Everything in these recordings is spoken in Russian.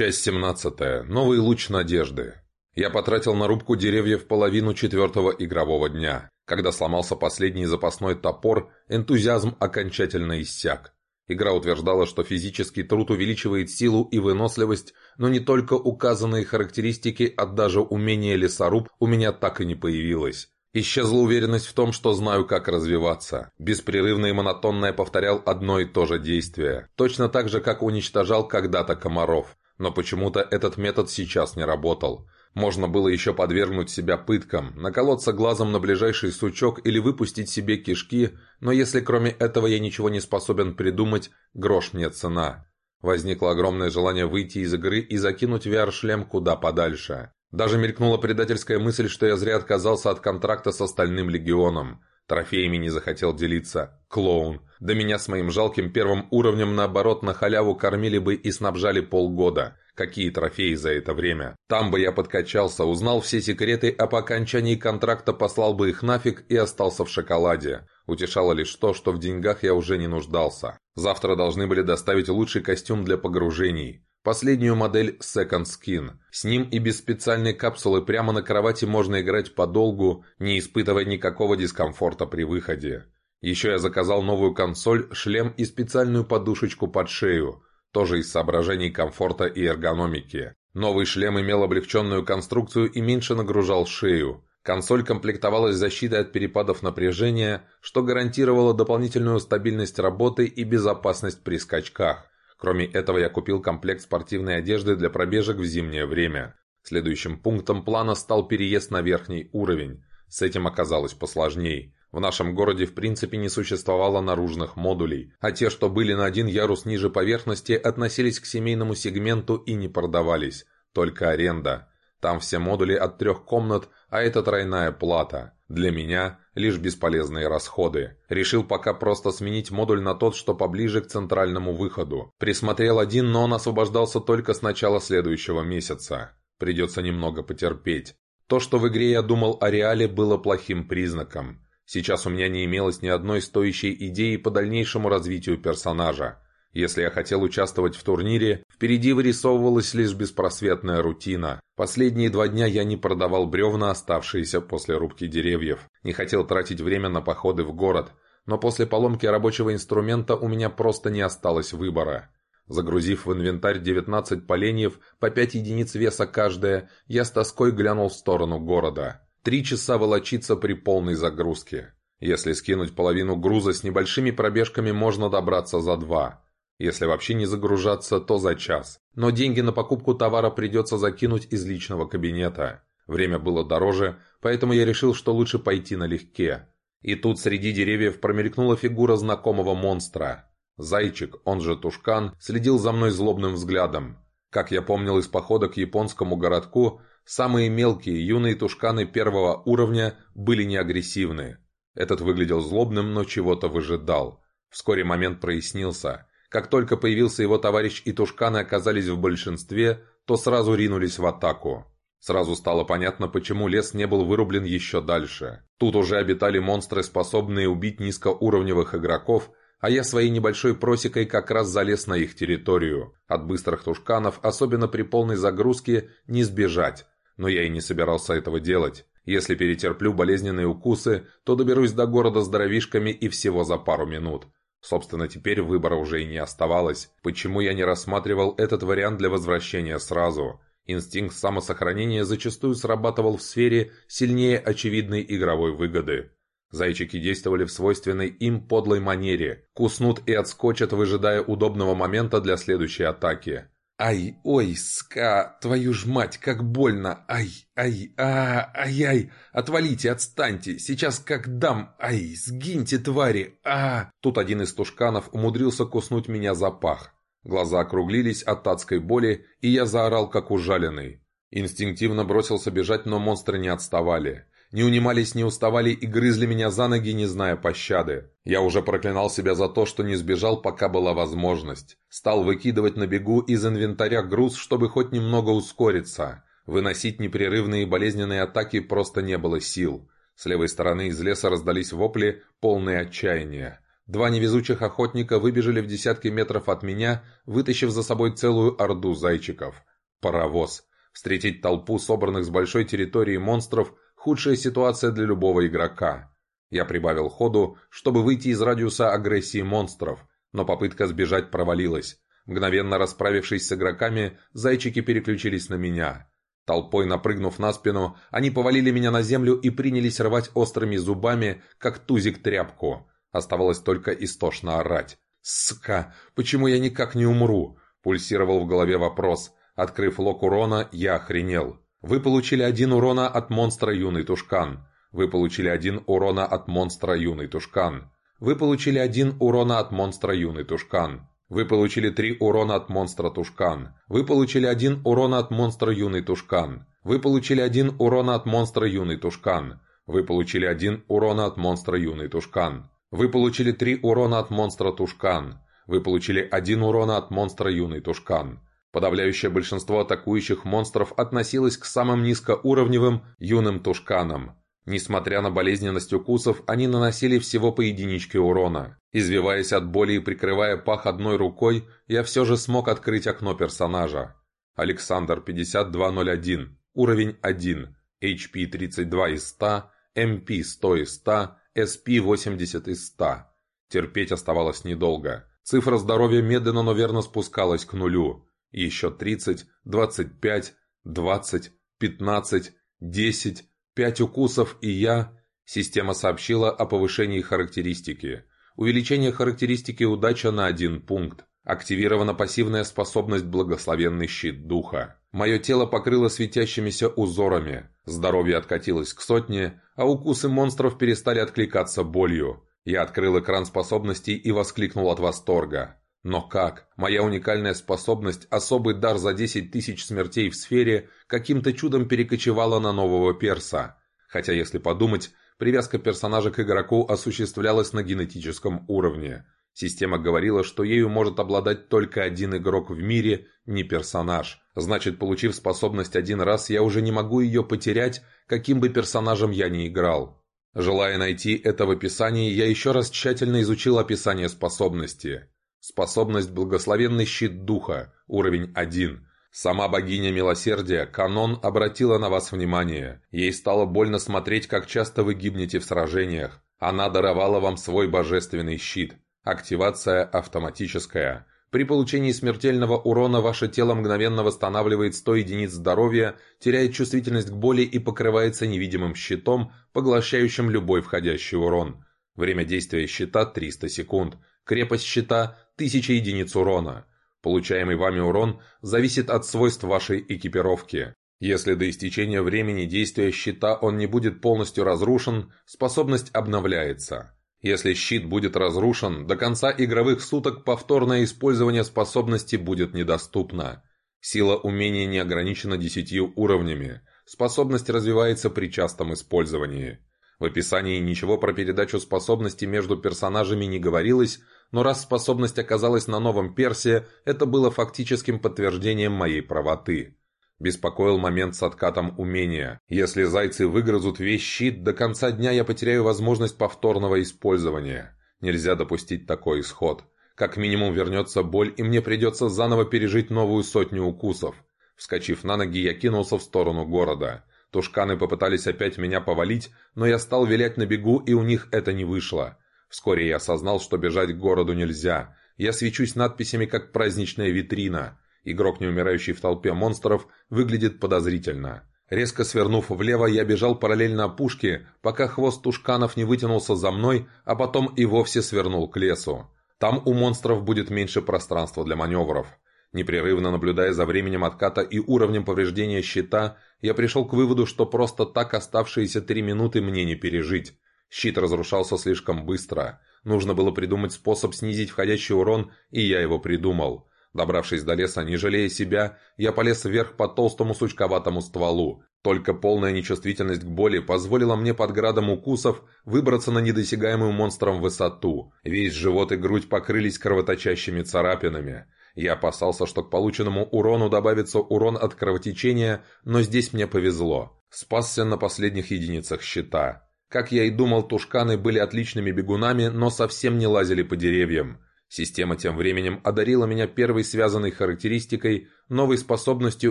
Часть 17. Новый луч надежды. Я потратил на рубку деревьев половину четвертого игрового дня. Когда сломался последний запасной топор, энтузиазм окончательно иссяк. Игра утверждала, что физический труд увеличивает силу и выносливость, но не только указанные характеристики, а даже умение лесоруб у меня так и не появилось. Исчезла уверенность в том, что знаю, как развиваться. Беспрерывно и монотонно я повторял одно и то же действие. Точно так же, как уничтожал когда-то комаров. Но почему-то этот метод сейчас не работал. Можно было еще подвергнуть себя пыткам, наколоться глазом на ближайший сучок или выпустить себе кишки, но если кроме этого я ничего не способен придумать, грош мне цена. Возникло огромное желание выйти из игры и закинуть VR-шлем куда подальше. Даже мелькнула предательская мысль, что я зря отказался от контракта с остальным легионом. Трофеями не захотел делиться. Клоун. Да меня с моим жалким первым уровнем, наоборот, на халяву кормили бы и снабжали полгода. Какие трофеи за это время? Там бы я подкачался, узнал все секреты, а по окончании контракта послал бы их нафиг и остался в шоколаде. Утешало лишь то, что в деньгах я уже не нуждался. Завтра должны были доставить лучший костюм для погружений. Последнюю модель Second Skin. С ним и без специальной капсулы прямо на кровати можно играть подолгу, не испытывая никакого дискомфорта при выходе. Еще я заказал новую консоль, шлем и специальную подушечку под шею, тоже из соображений комфорта и эргономики. Новый шлем имел облегченную конструкцию и меньше нагружал шею. Консоль комплектовалась защитой от перепадов напряжения, что гарантировало дополнительную стабильность работы и безопасность при скачках. Кроме этого, я купил комплект спортивной одежды для пробежек в зимнее время. Следующим пунктом плана стал переезд на верхний уровень. С этим оказалось посложней. В нашем городе в принципе не существовало наружных модулей, а те, что были на один ярус ниже поверхности, относились к семейному сегменту и не продавались. Только аренда. Там все модули от трех комнат, а это тройная плата. Для меня лишь бесполезные расходы. Решил пока просто сменить модуль на тот, что поближе к центральному выходу. Присмотрел один, но он освобождался только с начала следующего месяца. Придется немного потерпеть. То, что в игре я думал о реале, было плохим признаком. Сейчас у меня не имелось ни одной стоящей идеи по дальнейшему развитию персонажа. Если я хотел участвовать в турнире, впереди вырисовывалась лишь беспросветная рутина. Последние два дня я не продавал бревна, оставшиеся после рубки деревьев. Не хотел тратить время на походы в город. Но после поломки рабочего инструмента у меня просто не осталось выбора. Загрузив в инвентарь 19 поленьев, по 5 единиц веса каждая, я с тоской глянул в сторону города. Три часа волочиться при полной загрузке. Если скинуть половину груза с небольшими пробежками, можно добраться за два. Если вообще не загружаться, то за час. Но деньги на покупку товара придется закинуть из личного кабинета. Время было дороже, поэтому я решил, что лучше пойти налегке. И тут среди деревьев промелькнула фигура знакомого монстра. Зайчик, он же Тушкан, следил за мной злобным взглядом. Как я помнил из похода к японскому городку, самые мелкие юные тушканы первого уровня были неагрессивны. Этот выглядел злобным, но чего-то выжидал. Вскоре момент прояснился. Как только появился его товарищ и тушканы оказались в большинстве, то сразу ринулись в атаку. Сразу стало понятно, почему лес не был вырублен еще дальше. Тут уже обитали монстры, способные убить низкоуровневых игроков, а я своей небольшой просекой как раз залез на их территорию. От быстрых тушканов, особенно при полной загрузке, не сбежать. Но я и не собирался этого делать. Если перетерплю болезненные укусы, то доберусь до города здоровишками и всего за пару минут. Собственно, теперь выбора уже и не оставалось. Почему я не рассматривал этот вариант для возвращения сразу? Инстинкт самосохранения зачастую срабатывал в сфере сильнее очевидной игровой выгоды. Зайчики действовали в свойственной им подлой манере. Куснут и отскочат, выжидая удобного момента для следующей атаки. «Ай, ой, ска, твою ж мать, как больно! Ай, ай, а, ай-ай! Отвалите, отстаньте! Сейчас как дам! Ай, сгиньте, твари! а Тут один из тушканов умудрился куснуть меня за пах. Глаза округлились от адской боли, и я заорал, как ужаленный. Инстинктивно бросился бежать, но монстры не отставали не унимались, не уставали и грызли меня за ноги, не зная пощады. Я уже проклинал себя за то, что не сбежал, пока была возможность. Стал выкидывать на бегу из инвентаря груз, чтобы хоть немного ускориться. Выносить непрерывные болезненные атаки просто не было сил. С левой стороны из леса раздались вопли, полные отчаяния. Два невезучих охотника выбежали в десятки метров от меня, вытащив за собой целую орду зайчиков. Паровоз. Встретить толпу собранных с большой территории монстров – худшая ситуация для любого игрока. Я прибавил ходу, чтобы выйти из радиуса агрессии монстров, но попытка сбежать провалилась. Мгновенно расправившись с игроками, зайчики переключились на меня. Толпой напрыгнув на спину, они повалили меня на землю и принялись рвать острыми зубами, как тузик тряпку. Оставалось только истошно орать. «Сука! Почему я никак не умру?» Пульсировал в голове вопрос. Открыв лог урона, я охренел. Вы получили один урона от монстра Юный Тушкан. Вы получили один урона от монстра Юный Тушкан. Вы получили один урона от монстра Юный Тушкан. Вы получили три урона от монстра Тушкан. Вы получили один урона от монстра Юный Тушкан. Вы получили один урона от монстра Юный Тушкан. Вы получили один урона от монстра Юный Тушкан. Вы получили три урона от монстра Тушкан. Вы получили один урона от монстра Юный Тушкан. Подавляющее большинство атакующих монстров относилось к самым низкоуровневым юным тушканам. Несмотря на болезненность укусов, они наносили всего по единичке урона. Извиваясь от боли и прикрывая пах одной рукой, я все же смог открыть окно персонажа. Александр 5201, уровень 1, HP 32 из 100, MP 100 из 100, SP 80 из 100. Терпеть оставалось недолго. Цифра здоровья медленно, но верно спускалась к нулю. Еще 30, 25, 20, 15, 10, 5 укусов и я... Система сообщила о повышении характеристики. Увеличение характеристики удача на один пункт. Активирована пассивная способность «Благословенный щит духа». Мое тело покрыло светящимися узорами. Здоровье откатилось к сотне, а укусы монстров перестали откликаться болью. Я открыл экран способностей и воскликнул от восторга. Но как? Моя уникальная способность, особый дар за 10 тысяч смертей в сфере, каким-то чудом перекочевала на нового перса. Хотя, если подумать, привязка персонажа к игроку осуществлялась на генетическом уровне. Система говорила, что ею может обладать только один игрок в мире, не персонаж. Значит, получив способность один раз, я уже не могу ее потерять, каким бы персонажем я ни играл. Желая найти это в описании, я еще раз тщательно изучил описание способности. Способность «Благословенный щит духа», уровень 1. Сама богиня милосердия, Канон, обратила на вас внимание. Ей стало больно смотреть, как часто вы гибнете в сражениях. Она даровала вам свой божественный щит. Активация автоматическая. При получении смертельного урона ваше тело мгновенно восстанавливает 100 единиц здоровья, теряет чувствительность к боли и покрывается невидимым щитом, поглощающим любой входящий урон. Время действия щита 300 секунд. Крепость щита 1000 единиц урона. Получаемый вами урон зависит от свойств вашей экипировки. Если до истечения времени действия щита он не будет полностью разрушен, способность обновляется. Если щит будет разрушен, до конца игровых суток повторное использование способности будет недоступно. Сила умения не ограничена 10 уровнями. Способность развивается при частом использовании. В описании ничего про передачу способностей между персонажами не говорилось, но раз способность оказалась на новом персе, это было фактическим подтверждением моей правоты. Беспокоил момент с откатом умения. Если зайцы выгрызут весь щит, до конца дня я потеряю возможность повторного использования. Нельзя допустить такой исход. Как минимум вернется боль, и мне придется заново пережить новую сотню укусов. Вскочив на ноги, я кинулся в сторону города. Тушканы попытались опять меня повалить, но я стал вилять на бегу, и у них это не вышло. Вскоре я осознал, что бежать к городу нельзя. Я свечусь надписями, как праздничная витрина. Игрок, не умирающий в толпе монстров, выглядит подозрительно. Резко свернув влево, я бежал параллельно опушке, пока хвост тушканов не вытянулся за мной, а потом и вовсе свернул к лесу. Там у монстров будет меньше пространства для маневров. Непрерывно наблюдая за временем отката и уровнем повреждения щита, я пришел к выводу, что просто так оставшиеся три минуты мне не пережить. Щит разрушался слишком быстро. Нужно было придумать способ снизить входящий урон, и я его придумал. Добравшись до леса, не жалея себя, я полез вверх по толстому сучковатому стволу. Только полная нечувствительность к боли позволила мне под градом укусов выбраться на недосягаемую монстром высоту. Весь живот и грудь покрылись кровоточащими царапинами. Я опасался, что к полученному урону добавится урон от кровотечения, но здесь мне повезло. Спасся на последних единицах щита. Как я и думал, тушканы были отличными бегунами, но совсем не лазили по деревьям. Система тем временем одарила меня первой связанной характеристикой, новой способностью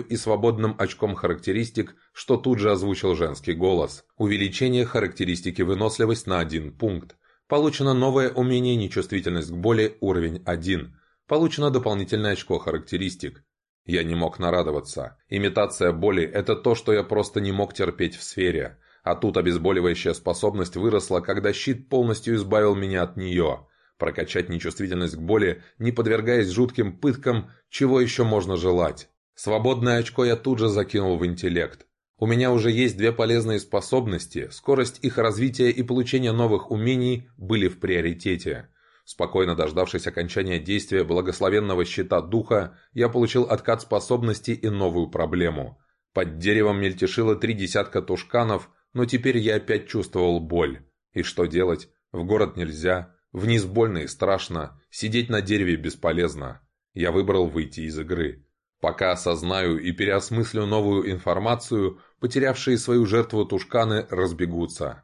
и свободным очком характеристик, что тут же озвучил женский голос. Увеличение характеристики выносливость на один пункт. Получено новое умение нечувствительность к боли уровень 1. Получено дополнительное очко характеристик. Я не мог нарадоваться. Имитация боли – это то, что я просто не мог терпеть в сфере. А тут обезболивающая способность выросла, когда щит полностью избавил меня от нее. Прокачать нечувствительность к боли, не подвергаясь жутким пыткам, чего еще можно желать. Свободное очко я тут же закинул в интеллект. У меня уже есть две полезные способности, скорость их развития и получения новых умений были в приоритете. Спокойно дождавшись окончания действия благословенного щита духа, я получил откат способности и новую проблему. Под деревом мельтешило три десятка тушканов, но теперь я опять чувствовал боль. И что делать? В город нельзя, Вниз больно и страшно, сидеть на дереве бесполезно. Я выбрал выйти из игры. Пока осознаю и переосмыслю новую информацию, потерявшие свою жертву тушканы разбегутся.